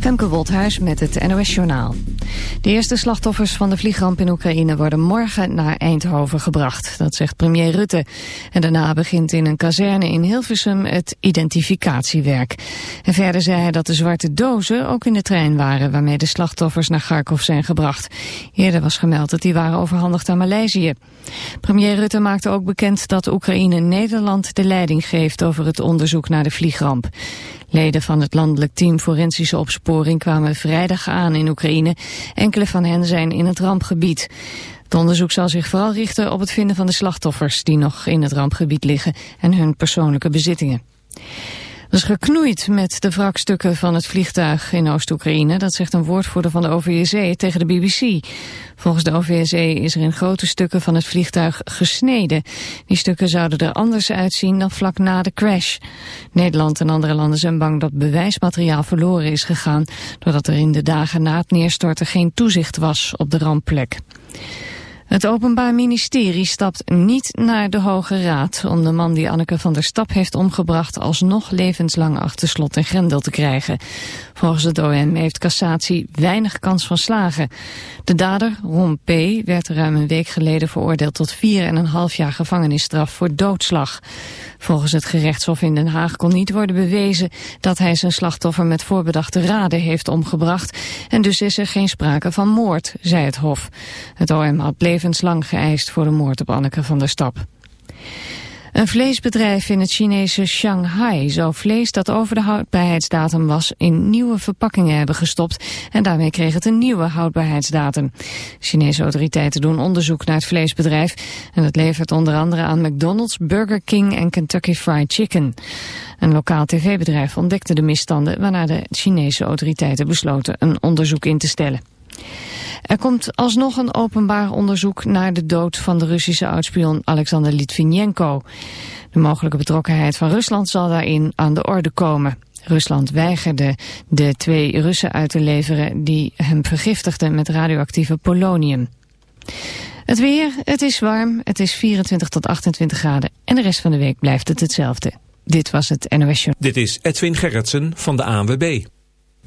Femke Wolthuis met het NOS Journaal. De eerste slachtoffers van de vliegramp in Oekraïne worden morgen naar Eindhoven gebracht. Dat zegt premier Rutte. En daarna begint in een kazerne in Hilversum het identificatiewerk. En verder zei hij dat de zwarte dozen ook in de trein waren... waarmee de slachtoffers naar Kharkov zijn gebracht. Eerder was gemeld dat die waren overhandigd aan Maleisië. Premier Rutte maakte ook bekend dat Oekraïne Nederland de leiding geeft... over het onderzoek naar de vliegramp. Leden van het landelijk team Forensische Opsporing kwamen vrijdag aan in Oekraïne. Enkele van hen zijn in het rampgebied. Het onderzoek zal zich vooral richten op het vinden van de slachtoffers die nog in het rampgebied liggen en hun persoonlijke bezittingen. Is geknoeid met de wrakstukken van het vliegtuig in Oost-Oekraïne. Dat zegt een woordvoerder van de OVSE tegen de BBC. Volgens de OVSE is er in grote stukken van het vliegtuig gesneden. Die stukken zouden er anders uitzien dan vlak na de crash. Nederland en andere landen zijn bang dat bewijsmateriaal verloren is gegaan... doordat er in de dagen na het neerstorten geen toezicht was op de rampplek. Het Openbaar Ministerie stapt niet naar de Hoge Raad... om de man die Anneke van der Stap heeft omgebracht... alsnog levenslang achter slot en grendel te krijgen. Volgens het OM heeft cassatie weinig kans van slagen. De dader, Ron P., werd ruim een week geleden veroordeeld... tot 4,5 jaar gevangenisstraf voor doodslag. Volgens het gerechtshof in Den Haag kon niet worden bewezen... dat hij zijn slachtoffer met voorbedachte raden heeft omgebracht... en dus is er geen sprake van moord, zei het hof. Het OM had levenslang geëist voor de moord op Anneke van der Stap. Een vleesbedrijf in het Chinese Shanghai zou vlees dat over de houdbaarheidsdatum was in nieuwe verpakkingen hebben gestopt en daarmee kreeg het een nieuwe houdbaarheidsdatum. Chinese autoriteiten doen onderzoek naar het vleesbedrijf en het levert onder andere aan McDonald's, Burger King en Kentucky Fried Chicken. Een lokaal tv-bedrijf ontdekte de misstanden waarna de Chinese autoriteiten besloten een onderzoek in te stellen. Er komt alsnog een openbaar onderzoek naar de dood van de Russische oudspion Alexander Litvinenko. De mogelijke betrokkenheid van Rusland zal daarin aan de orde komen. Rusland weigerde de twee Russen uit te leveren die hem vergiftigden met radioactieve polonium. Het weer, het is warm, het is 24 tot 28 graden en de rest van de week blijft het hetzelfde. Dit was het NOS. Dit is Edwin Gerritsen van de ANWB.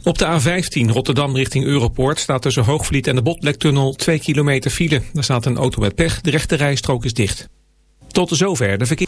Op de A15 Rotterdam richting Europoort staat tussen Hoogvliet en de Botlektunnel 2 kilometer file. Daar staat een auto met pech, de rechte rijstrook is dicht. Tot zover de verkeer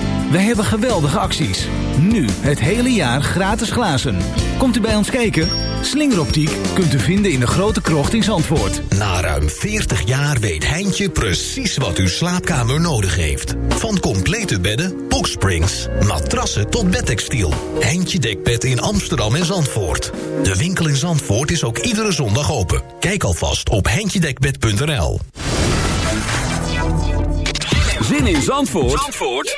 Wij hebben geweldige acties. Nu het hele jaar gratis glazen. Komt u bij ons kijken? Slingeroptiek kunt u vinden in de grote krocht in Zandvoort. Na ruim 40 jaar weet Heintje precies wat uw slaapkamer nodig heeft. Van complete bedden, boxsprings, matrassen tot bedtextiel. Heintje Dekbed in Amsterdam en Zandvoort. De winkel in Zandvoort is ook iedere zondag open. Kijk alvast op heintjedekbed.nl Zin in Zandvoort? Zandvoort?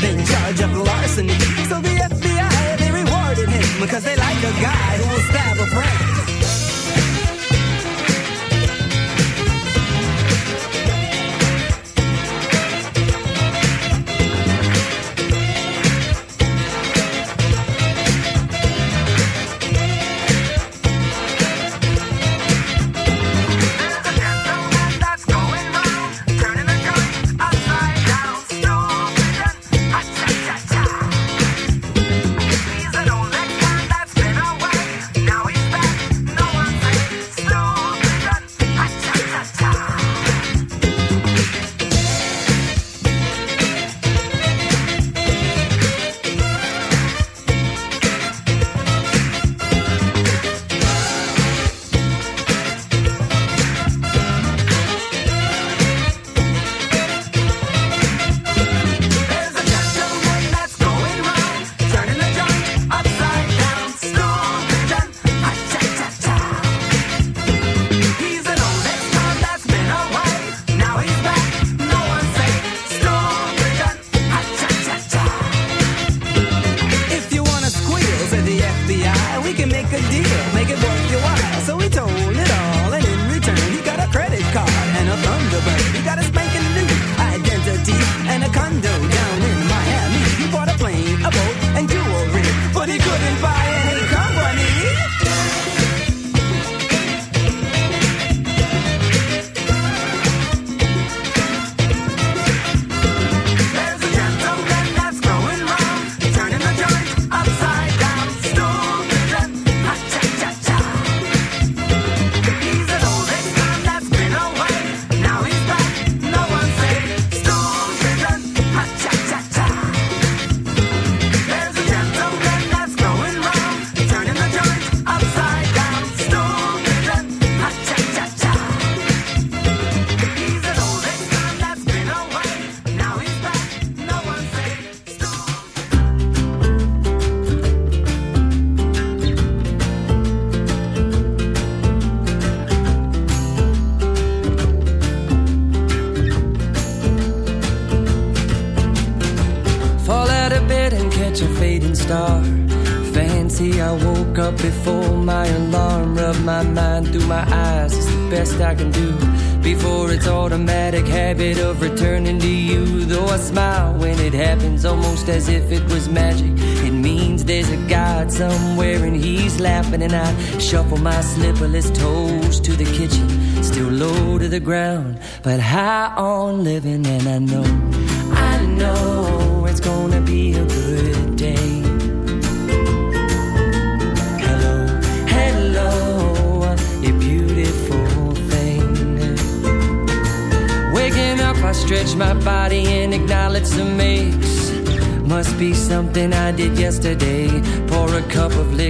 in charge of larceny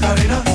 Macarena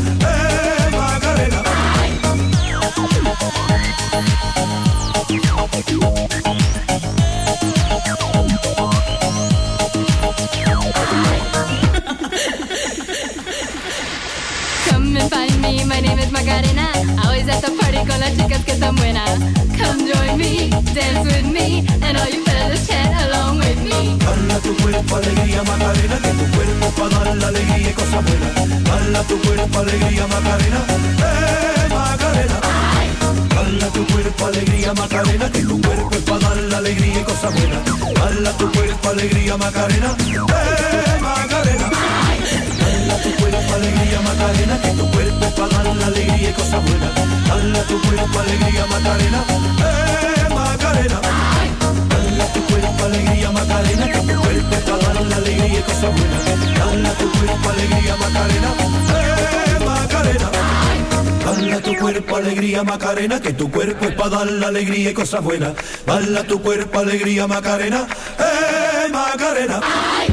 alegría Macarena, eh Macarena. Dala tu cuerpo alegría Macarena, que tu cuerpo está dando la alegría y cosas buenas. Dala tu cuerpo alegría Macarena, eh Macarena. Bala tu cuerpo alegría Macarena, que tu cuerpo es para dar la alegría y cosas buenas. Bala tu cuerpo alegría Macarena, eh Macarena. ¡Ay!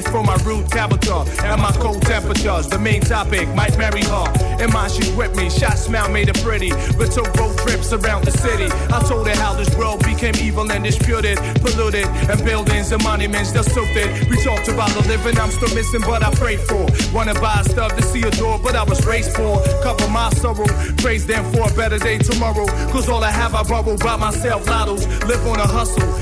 For my rude capital and my cold temperatures. The main topic might marry her. In mind, she's with me. Shot smile made her pretty. But took road trips around the city. I told her how this world became evil and disputed, polluted, and buildings and monuments they're stupid. We talked about the living I'm still missing, but I prayed for. Wanna buy stuff to see a door, but I was raised for. Cover my sorrow, praise them for a better day tomorrow. Cause all I have, I borrow by myself. Lottos, live on a hustle.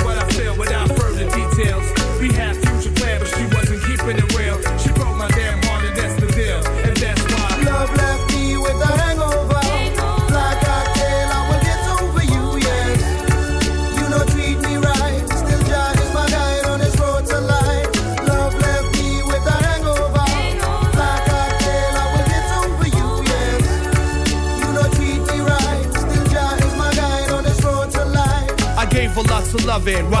loving while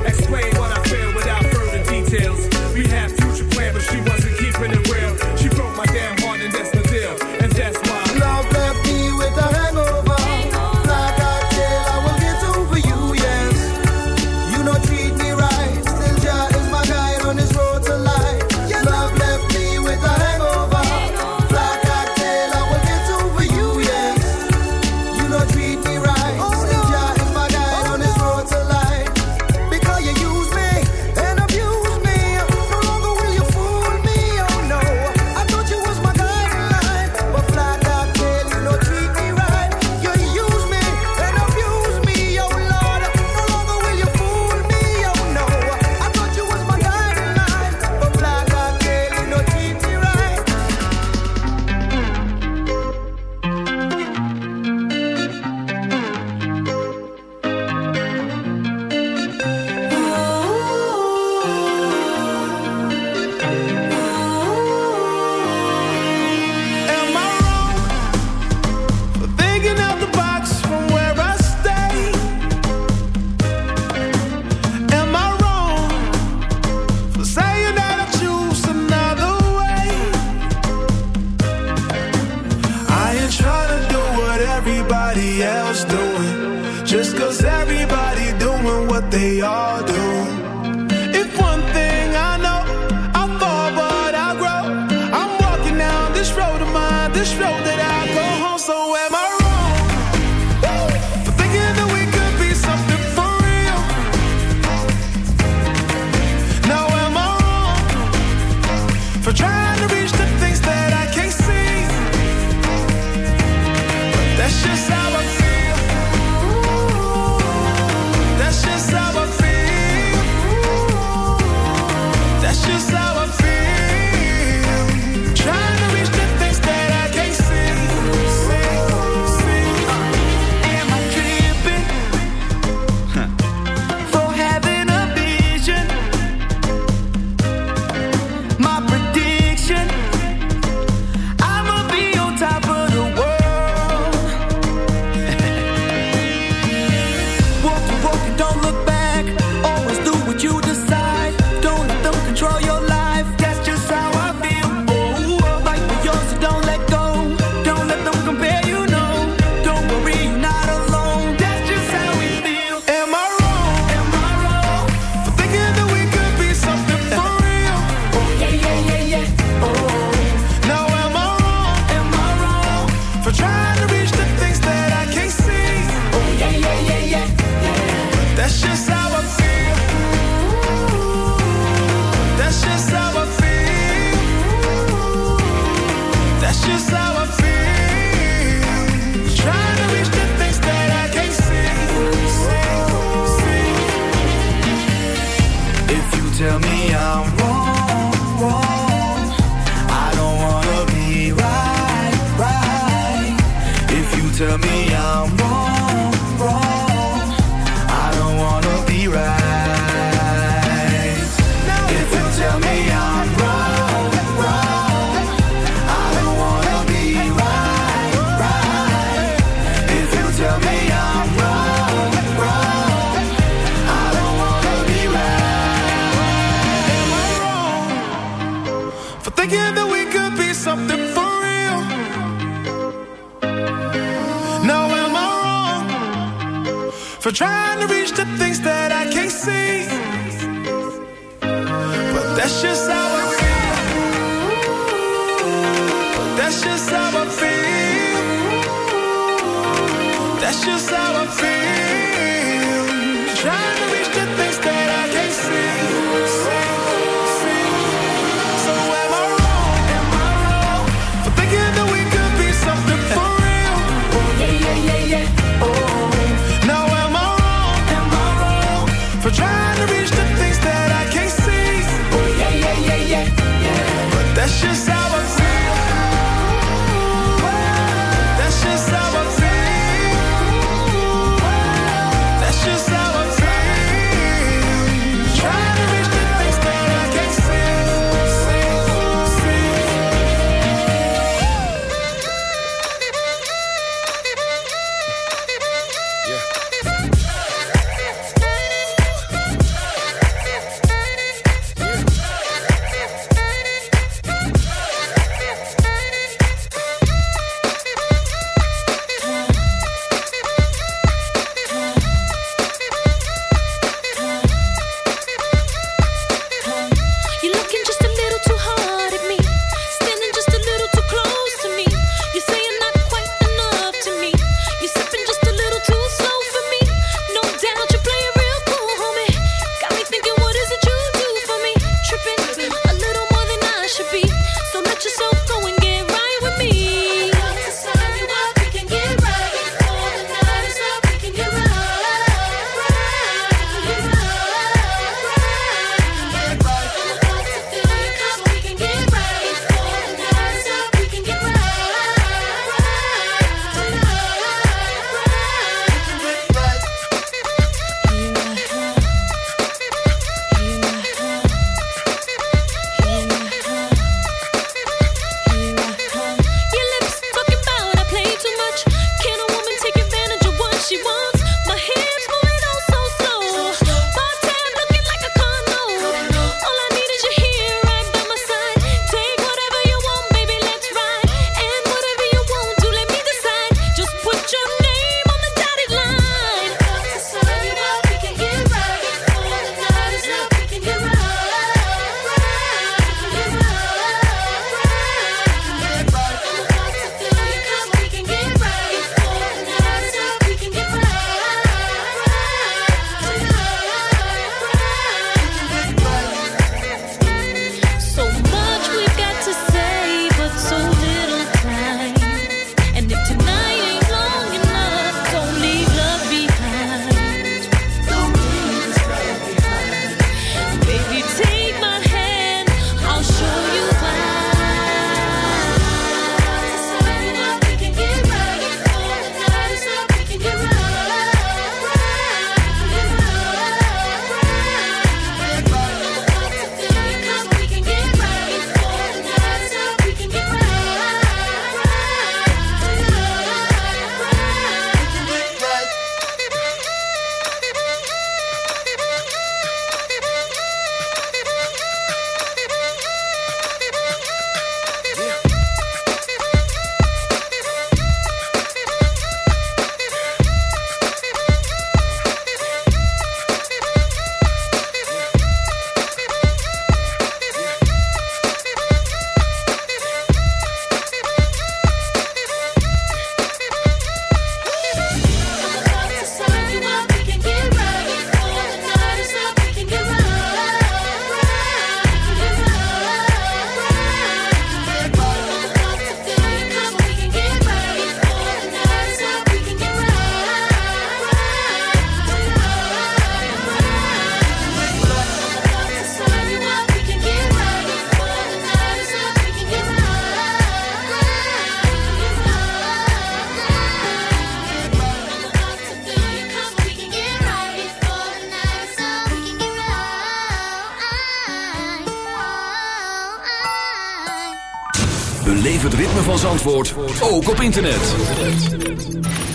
internet.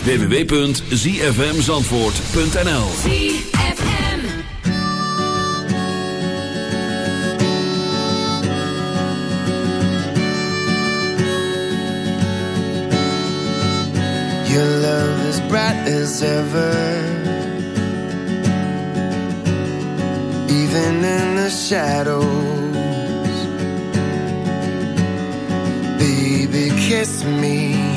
www.zfmzandvoort.nl Your love is bright as ever. Even in the shadows. Kiss me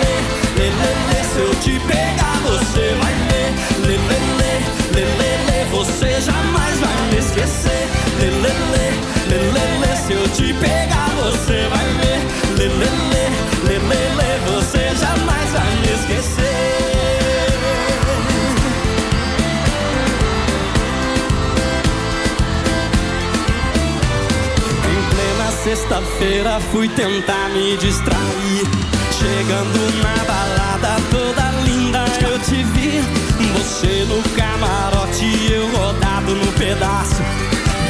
lê, lê, lê, Se eu te pegar, você vai ler, lê, lê, lê, lê, Você jamais vai me esquecer, lê, lê, lê, Se eu te pegar, você vai ler, lê, lê, lê, Você jamais vai me esquecer. Sexta-feira fui tentar me distrair. Chegando na balada toda linda eu te vi. Você no camarote, eu rodado no pedaço.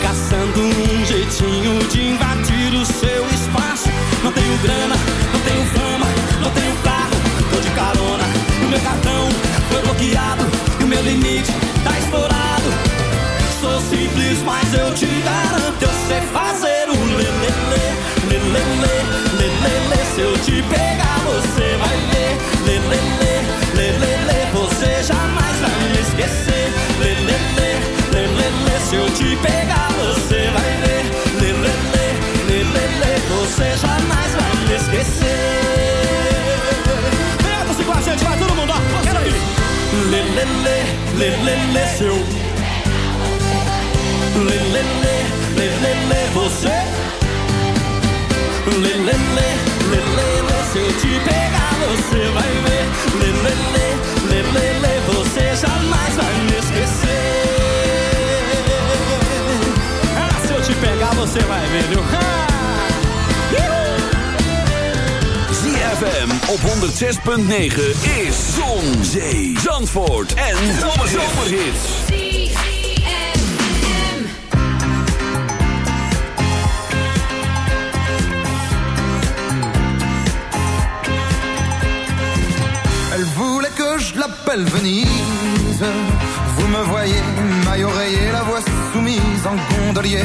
Caçando um jeitinho de invadir o seu espaço. Não tenho grana, não tenho fama, não tenho carro, tô de carona. O meu cartão foi bloqueado e o meu limite tá estourado. Sou simples, mas eu te garanto, eu sei fazer o lelele, lelele, lelele. Se eu te pegar, você vai ver. Lê, lê, lê, lê, lê, lê, você jamais vai me esquecer. Lê, lê, lê, lê, lê, lê, se eu te pegar, você vai ver. Lê, lê, lê, lê, lê, lê, você jamais vai me esquecer. Pega você com a gente, vai todo mundo, ó, quero aí. Lê, lê, lê, lê, lê, lê, seu. Lê, lê, lê, lê, lê, lê, você. Ver, viu? ZFM op 106.9 is Zon, Zee, Zandvoort en Zomerhits. Elle voulait que je l'appelle Venise. Vous me voyez, maille oreiller, la voix soumise en gondolier.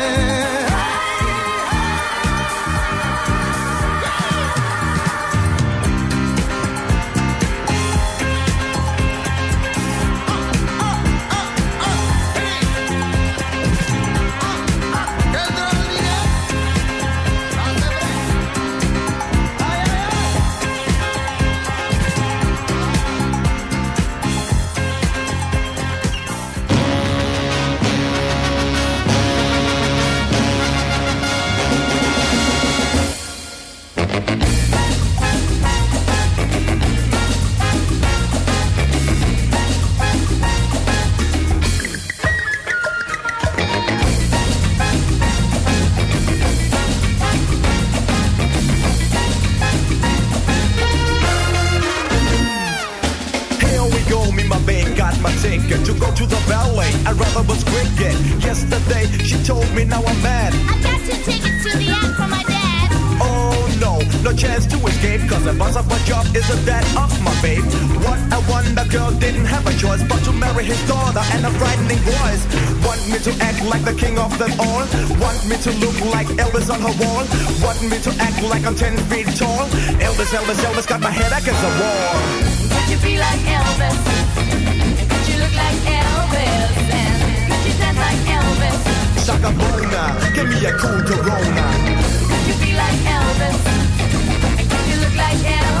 My ticket to go to the ballet. I rather was cricket. Yesterday she told me now I'm mad. I got two tickets to the act from my dad. Oh no, no chance to escape. Cause the boss of my job isn't that of my babe. What a wonder girl didn't have a choice but to marry his daughter and a frightening voice. Want me to act like the king of them all? Want me to look like Elvis on her wall? Want me to act like I'm 10 feet tall? Elvis, Elvis, Elvis got my head against the wall. Could you be like Elvis? Corona. Could you be like Elvis? Could you look like Elvis?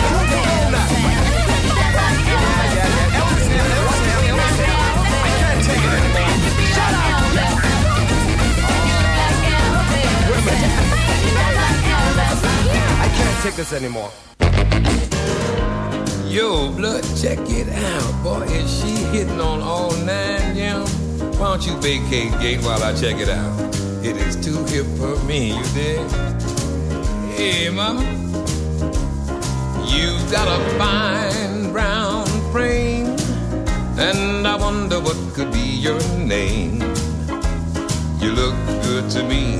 can't take this anymore. Yo, blood, check it out. Boy, is she hitting on all nine, yeah? Why don't you vacate gate while I check it out? It is too hip for me, you dig? Hey, mama. You've got a fine brown frame, and I wonder what could be your name. You look good to me,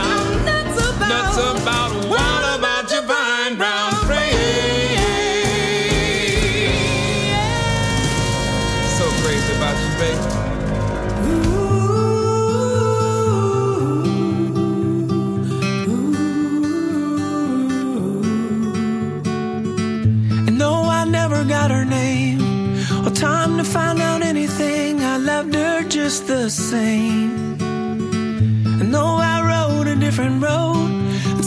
nuts about. What about your fine brown frame? So crazy about you, baby. And no, I never got her name or time to find out anything. I loved her just the same. And though I rode a different road